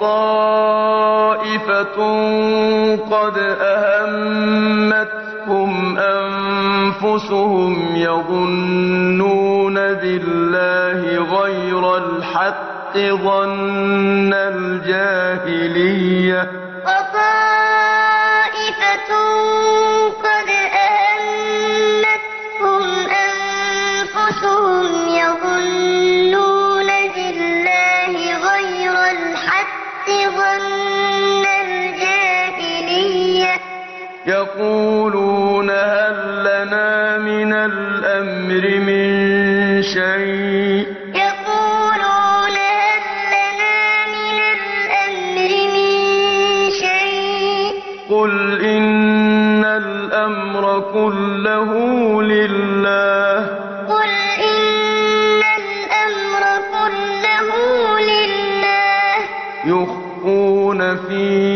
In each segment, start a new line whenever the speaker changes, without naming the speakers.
وطائفة قد أهمتهم أنفسهم يظنون بالله غير الحق ظن الجاهلية يقولون هل لنا من الأمر من شيء؟
يقولون هل لنا من الأمر من شيء؟
قل إن الأمر كله لله.
قل إن الأمر كله لله.
يخفون في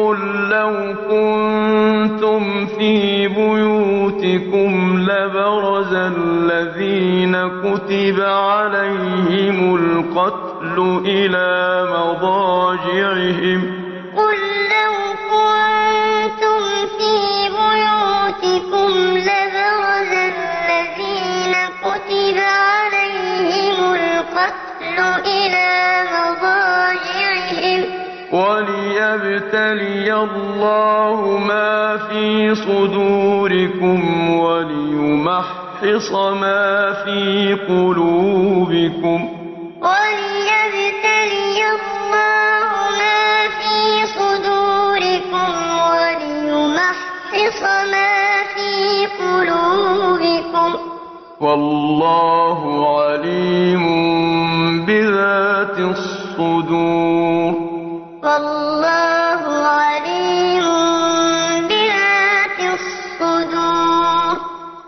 قل لو كنتم في بيوتكم لبرز الذين كتب عليهم القتل إلى مضاجعهم
قل لو كنتم في بيوتكم لبرز الذين كتب عليهم القتل إلى مضاجعهم
وليبتلي الله ما في صدوركم وليمحص ما في قلوبكم.
وليبتلي الله ما في صدوركم وليمحص ما في قلوبكم.
والله عليم بذات الصدور.